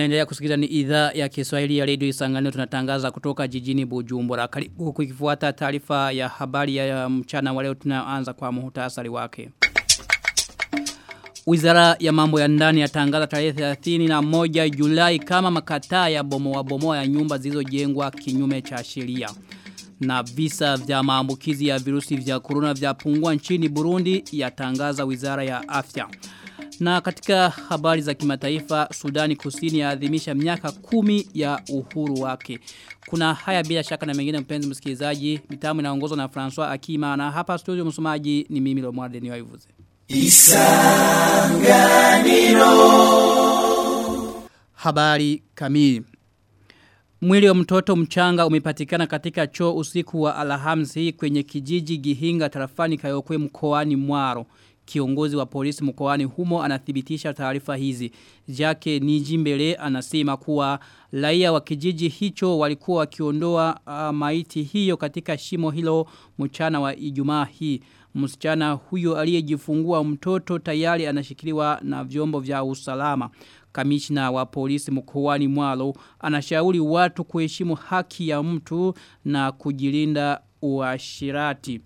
Unaendelea kusikiliza ni idhaa ya Kiswahili ya Radio Isangani tunatangaza kutoka jijini Bujumbura. Karibu kukifuata taarifa ya habari ya mchana wa leo tunaanza kwa muhtasari wake. Wizara ya mambo ya ndani yatangaza tarehe 31 Julai kama makataa ya bomoa bomoa ya nyumba zilizojengwa kinyume cha sheria. Na visa vya maambukizi ya virusi vya corona vyapungua nchini Burundi yatangaza Wizara ya Afya. Na katika habari za kimataifa, Sudani Kusini yaadhimisha miaka kumi ya uhuru wake. Kuna haya bila shaka na mengine mpenzi msikilizaji, mitamu inaongozwa na François Akima na hapa studio msomaji ni mimi Lomwarde ni waivuze. Isanganiro Habari kamili Mwili wa mtoto mchanga umepatikana katika choo usiku wa Alhamisi kwenye kijiji Gihinga tarafani Kayokwe mkoani Mwaro. Kiongozi wa polisi mkoani humo anathibitisha taarifa hizi. Jake Nijimbele anasema kuwa raia wa kijiji hicho walikuwa wakiondoa uh, maiti hiyo katika shimo hilo mchana wa Ijumaa hii. Msichana huyo aliyejifungua mtoto tayari anashikiliwa na vyombo vya usalama. Kamishna wa polisi mkoani Mwalo anashauri watu kuheshimu haki ya mtu na kujilinda uashirati.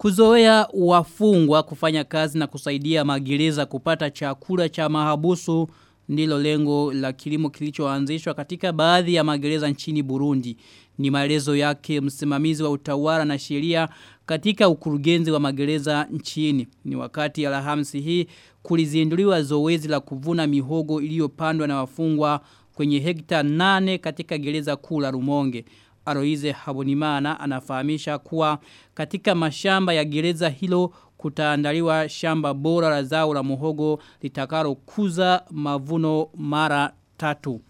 Kuzoea wafungwa kufanya kazi na kusaidia magereza kupata chakula cha mahabusu ndilo lengo la kilimo kilichoanzishwa katika baadhi ya magereza nchini Burundi. Ni maelezo yake msimamizi wa utawala na sheria katika ukurugenzi wa magereza nchini. Ni wakati alhamisi hii kulizinduliwa zoezi la kuvuna mihogo iliyopandwa na wafungwa kwenye hekta nane katika gereza kuu la Rumonge. Aroize Habonimana anafahamisha kuwa katika mashamba ya gereza hilo kutaandaliwa shamba bora la zao la muhogo litakalo kuza mavuno mara tatu.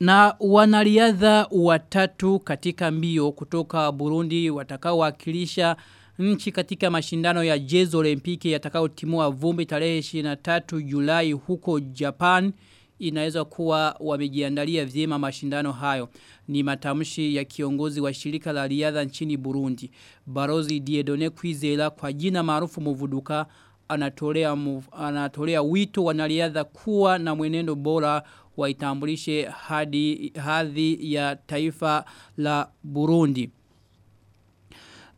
Na wanariadha watatu katika mbio kutoka Burundi watakaowakilisha nchi katika mashindano ya Jezo Olimpiki yatakao timua vumbi tarehe 23 Julai huko Japan inaweza kuwa wamejiandalia vyema mashindano hayo. Ni matamshi ya kiongozi wa shirika la riadha nchini Burundi. Barozi Diedone Kwizera kwa jina maarufu Muvuduka anatolea anatolea wito wanariadha kuwa na mwenendo bora waitambulishe hadi hadhi ya taifa la Burundi.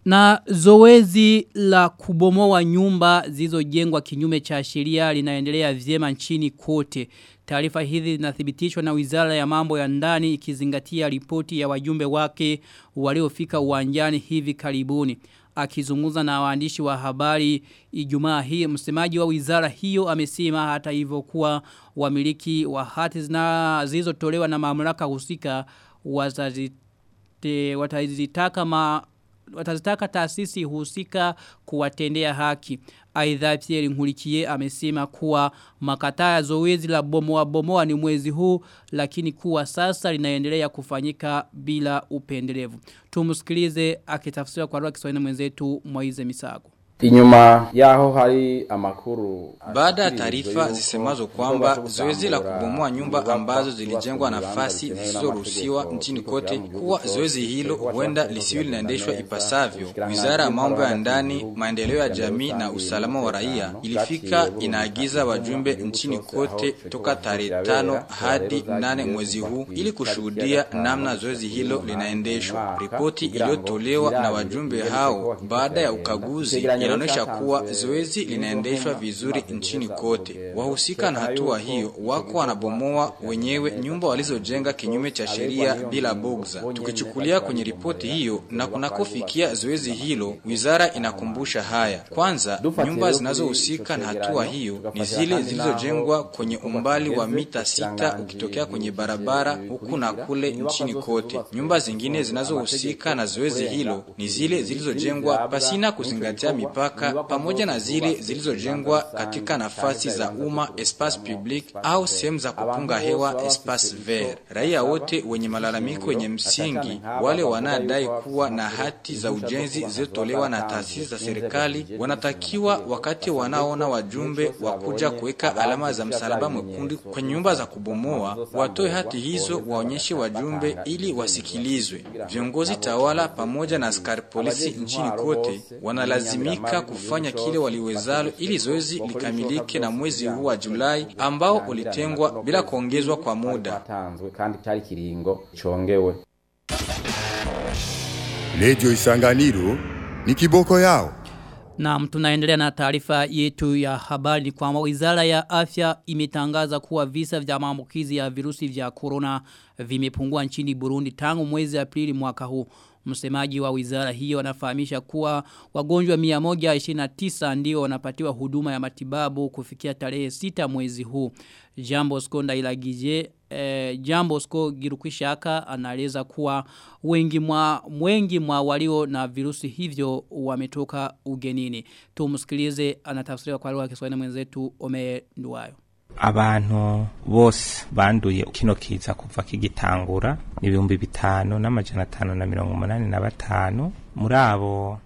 Na zoezi la kubomoa nyumba zilizojengwa kinyume cha sheria linaendelea vyema nchini kote. Taarifa hizi zinathibitishwa na Wizara ya Mambo ya Ndani ikizingatia ripoti ya wajumbe wake waliofika uwanjani hivi karibuni. Akizungumza na waandishi wa habari Ijumaa hii msemaji wa wizara hiyo amesema hata hivyo kuwa wamiliki wa hati zilizotolewa na mamlaka husika watazitaka ma watazitaka taasisi husika kuwatendea haki. Aidha Pierre Nkurikiye amesema kuwa makataa ya zoezi la bomoa bomoa ni mwezi huu lakini kuwa sasa linaendelea kufanyika bila upendelevu. Tumusikilize akitafsiriwa kwa lugha Kiswahili mwenzetu Moize Misago. Inyuma yaho hari amakuru baada ya taarifa zisemazo kwamba zoezi la kubomoa nyumba ambazo zilijengwa nafasi zisizoruhusiwa nchini kote kuwa zoezi hilo huenda lisiwe linaendeshwa ipasavyo. Wizara ya mambo ya ndani, maendeleo ya jamii na usalama wa raia ilifika inaagiza wajumbe nchini kote toka tarehe tano hadi nane mwezi huu ili kushuhudia namna zoezi hilo linaendeshwa. Ripoti iliyotolewa na wajumbe hao baada ya ukaguzi inaonyesha kuwa zoezi linaendeshwa vizuri nchini kote. Wahusika na hatua hiyo wako wanabomoa wenyewe nyumba walizojenga kinyume cha sheria bila bugza. Tukichukulia kwenye ripoti hiyo na kunakofikia zoezi hilo, wizara inakumbusha haya. Kwanza, nyumba zinazohusika na hatua hiyo ni zile zilizojengwa kwenye umbali wa mita sita ukitokea kwenye barabara huku na kule nchini kote. Nyumba zingine zinazohusika na zoezi hilo ni zile zilizojengwa pasina kuzingatia mipaka pamoja na zile zilizojengwa katika nafasi za umma espace public au sehemu za kupunga hewa espace vert. Raia wote wenye malalamiko yenye msingi, wale wanadai kuwa na hati za ujenzi zilizotolewa na taasisi za serikali, wanatakiwa wakati wanaona wajumbe wa kuja kuweka alama za msalaba mwekundu kwenye nyumba za kubomoa, watoe hati hizo waonyeshe wajumbe ili wasikilizwe. Viongozi tawala pamoja na askari polisi nchini kote wanalazimika wanahitajika kufanya kile waliwezalo ili zoezi likamilike na mwezi huu wa Julai ambao ulitengwa bila kuongezwa kwa muda. kandi cyari kiringo congewe Radio Isanganiro ni kiboko yao. Na tunaendelea na taarifa yetu ya habari ni kwamba wizara ya afya imetangaza kuwa visa vya maambukizi ya virusi vya corona vimepungua nchini Burundi tangu mwezi Aprili mwaka huu. Msemaji wa wizara hiyo anafahamisha kuwa wagonjwa 129 ndio wanapatiwa huduma ya matibabu kufikia tarehe 6 mwezi huu. Jambo Skonda ilagije eh, Jambo Sko Girukwishaka anaeleza kuwa wengi mwa wengi mwa walio na virusi hivyo wametoka ugenini. Tumsikilize anatafsiriwa kwa lugha ya Kiswahili mwenzetu Ome Nduwayo. Abantu bose banduye kino kiza kuva kigitangura ni ibihumbi bitanu n'amajana atanu na mirongo umunani na batanu. Muri abo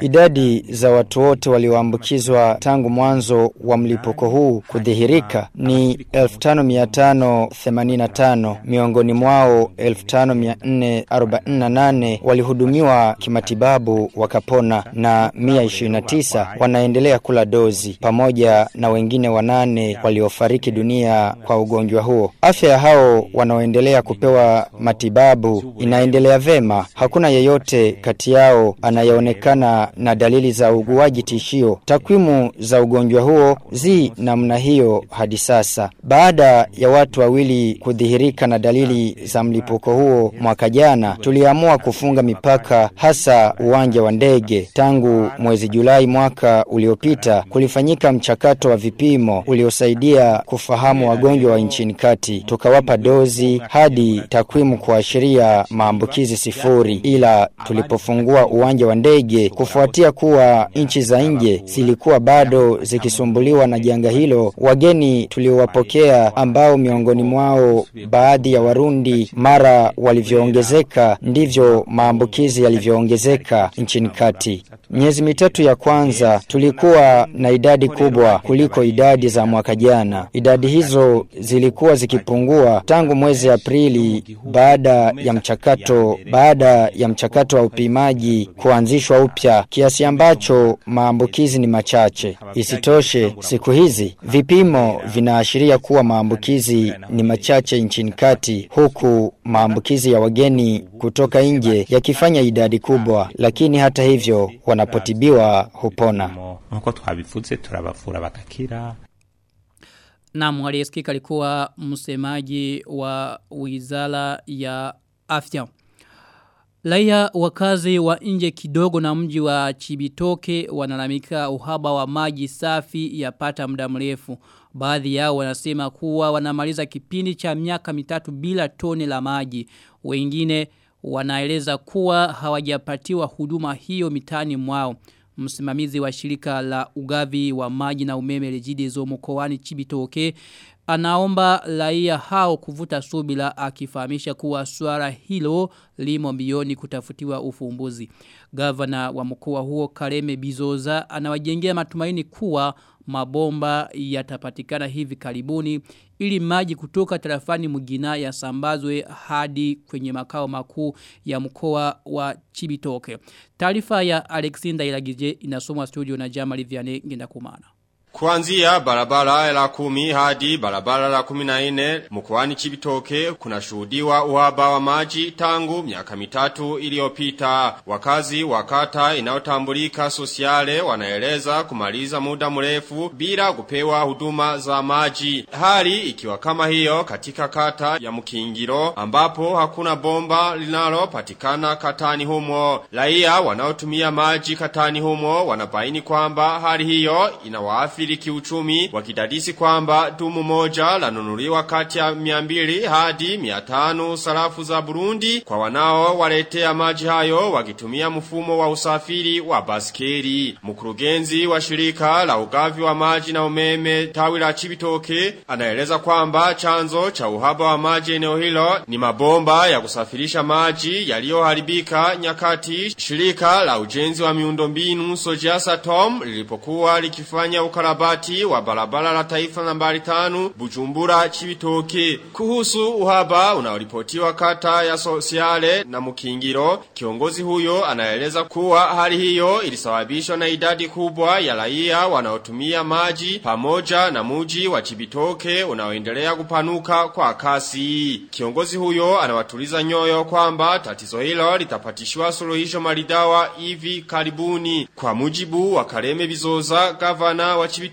Idadi za watu wote walioambukizwa tangu mwanzo wa mlipuko huu kudhihirika ni 5585 miongoni mwao 5448 walihudumiwa kimatibabu wakapona na 129 wanaendelea kula dozi pamoja na wengine wanane waliofariki dunia kwa ugonjwa huo. Afya ya hao wanaoendelea kupewa matibabu inaendelea vema. Hakuna yeyote kati yao anayeonekana na dalili za uguaji tishio. Takwimu za ugonjwa huo zi namna hiyo hadi sasa. Baada ya watu wawili kudhihirika na dalili za mlipuko huo mwaka jana, tuliamua kufunga mipaka hasa uwanja wa ndege. Tangu mwezi Julai mwaka uliopita kulifanyika mchakato wa vipimo uliosaidia kufahamu wagonjwa wa nchini kati. Tukawapa dozi hadi takwimu kuashiria maambukizi sifuri, ila tulipofungua uwanja wa ndege kufuatia kuwa nchi za nje zilikuwa bado zikisumbuliwa na janga hilo, wageni tuliowapokea ambao miongoni mwao baadhi ya Warundi mara walivyoongezeka ndivyo maambukizi yalivyoongezeka nchini kati. Miezi mitatu ya kwanza tulikuwa na idadi kubwa kuliko idadi za mwaka jana. Idadi hizo zilikuwa zikipungua tangu mwezi Aprili baada ya mchakato baada ya mchakato wa upimaji kuanzishwa upya kiasi ambacho maambukizi ni machache. Isitoshe, siku hizi vipimo vinaashiria kuwa maambukizi ni machache nchini kati huku maambukizi ya wageni kutoka nje yakifanya idadi kubwa, lakini hata hivyo wanapotibiwa hupona. nam aliyesikika alikuwa msemaji wa wizara ya afya. Laia wakazi wa nje kidogo na mji wa Chibitoke wanalamika uhaba wa maji safi yapata muda mrefu. Baadhi yao wanasema kuwa wanamaliza kipindi cha miaka mitatu bila tone la maji. Wengine wanaeleza kuwa hawajapatiwa huduma hiyo mitani mwao. Msimamizi wa shirika la ugavi wa maji na umeme Regideso mkoani Chibitoke anaomba raia hao kuvuta subila akifahamisha kuwa swala hilo limo mbioni kutafutiwa ufumbuzi. Gavana wa mkoa huo Kareme Bizoza anawajengea matumaini kuwa mabomba yatapatikana hivi karibuni ili maji kutoka tarafani mugina yasambazwe hadi kwenye makao makuu ya mkoa wa Chibitoke. Taarifa ya Alexander Ilagije inasomwa studio na Jamali Vianney Ngendakumana. Kuanzia barabara la kumi hadi barabara la kumi na ine mkoani Chibitoke kuna shudiwa uhaba wa maji tangu miaka mitatu iliyopita. Wakazi wa kata inayotambulika sosiale wanaeleza kumaliza muda mrefu bila kupewa huduma za maji. Hali ikiwa kama hiyo katika kata ya Mkingiro ambapo hakuna bomba linalo patikana katani humo. Raia wanaotumia maji katani humo wanabaini kwamba hali hiyo inawaathiri kuathiri kiuchumi wakidadisi kwamba dumu moja lanunuliwa kati ya 200 hadi 500 sarafu za Burundi kwa wanao waletea maji hayo wakitumia mfumo wa usafiri wa baskeri. Mkurugenzi wa shirika la ugavi wa maji na umeme tawi la Chibitoke anaeleza kwamba chanzo cha uhaba wa maji eneo hilo ni mabomba ya kusafirisha maji yaliyoharibika nyakati shirika la ujenzi wa miundombinu sojasa Tom lilipokuwa likifanya ukarabati ukarabati wa barabara la taifa nambari tanu Bujumbura Chibitoke. Kuhusu uhaba unaoripotiwa kata ya Sosiale na Mukingiro, kiongozi huyo anaeleza kuwa hali hiyo ilisababishwa na idadi kubwa ya raia wanaotumia maji pamoja na muji wa Chibitoke unaoendelea kupanuka kwa kasi. Kiongozi huyo anawatuliza nyoyo kwamba tatizo hilo litapatishwa suluhisho maridawa hivi karibuni. Kwa mujibu wa Kareme Bizoza, gavana wa Chibitoke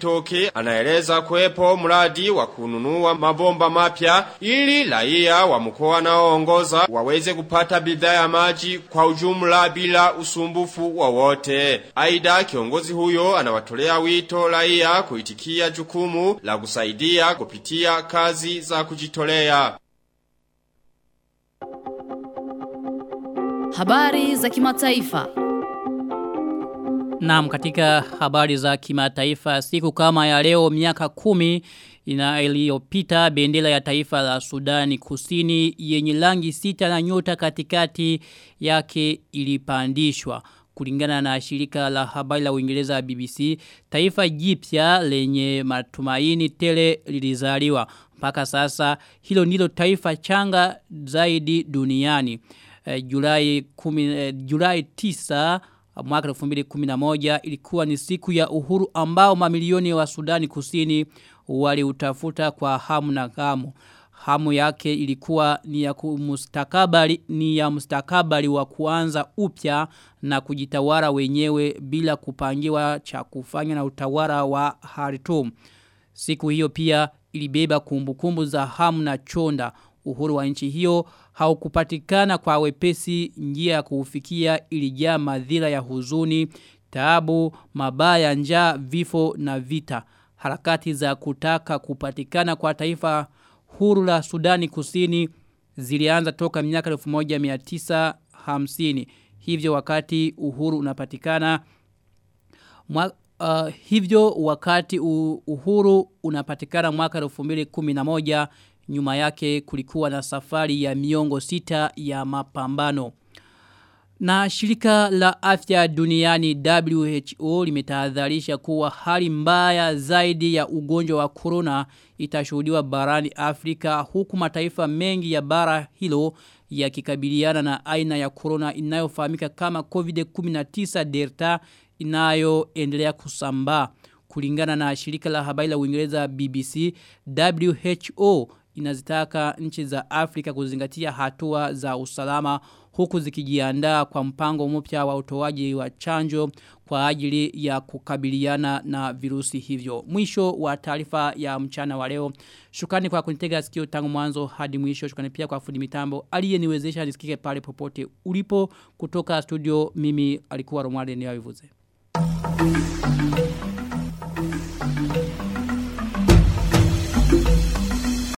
anaeleza kuwepo mradi wa kununua mabomba mapya ili raia wa mkoa naoongoza waweze kupata bidhaa ya maji kwa ujumla bila usumbufu wowote. Aidha, kiongozi huyo anawatolea wito raia kuitikia jukumu la kusaidia kupitia kazi za kujitolea. Habari za kimataifa. Naam katika habari za kimataifa siku kama ya leo miaka kumi ina iliyopita bendera ya taifa la Sudani Kusini yenye rangi sita na nyota katikati yake ilipandishwa. Kulingana na shirika la habari la Uingereza BBC taifa jipya lenye matumaini tele lilizaliwa. Mpaka sasa hilo ndilo taifa changa zaidi duniani. Eh, Julai 10 eh, Julai 9 mwaka 2011 ilikuwa ni siku ya uhuru ambao mamilioni wa Sudani Kusini waliutafuta kwa hamu na gamu. Hamu yake ilikuwa ni ya mustakabali ni ya mustakabali wa kuanza upya na kujitawala wenyewe bila kupangiwa cha kufanya na utawala wa Khartoum. Siku hiyo pia ilibeba kumbukumbu za hamu na chonda uhuru wa nchi hiyo haukupatikana kwa wepesi njia ya kuufikia ilijaa madhila ya huzuni, taabu, mabaya, njaa, vifo na vita. Harakati za kutaka kupatikana kwa taifa huru la Sudani Kusini zilianza toka miaka 1950. Hivyo wakati uhuru unapatikana mwa, uh, hivyo wakati uhuru unapatikana mwaka 2011 nyuma yake kulikuwa na safari ya miongo sita ya mapambano. Na shirika la afya duniani WHO limetahadharisha kuwa hali mbaya zaidi ya ugonjwa wa corona itashuhudiwa barani Afrika huku mataifa mengi ya bara hilo yakikabiliana na aina ya corona inayofahamika kama COVID-19 Delta inayoendelea kusambaa. Kulingana na shirika la habari la Uingereza BBC, WHO inazitaka nchi za Afrika kuzingatia hatua za usalama huku zikijiandaa kwa mpango mpya wa utoaji wa chanjo kwa ajili ya kukabiliana na virusi hivyo. Mwisho wa taarifa ya mchana wa leo. Shukrani kwa kunitega sikio tangu mwanzo hadi mwisho. Shukrani pia kwa fundi mitambo aliyeniwezesha nisikike pale popote ulipo kutoka studio mimi alikuwa Romualde Niyavivuze. Thank you.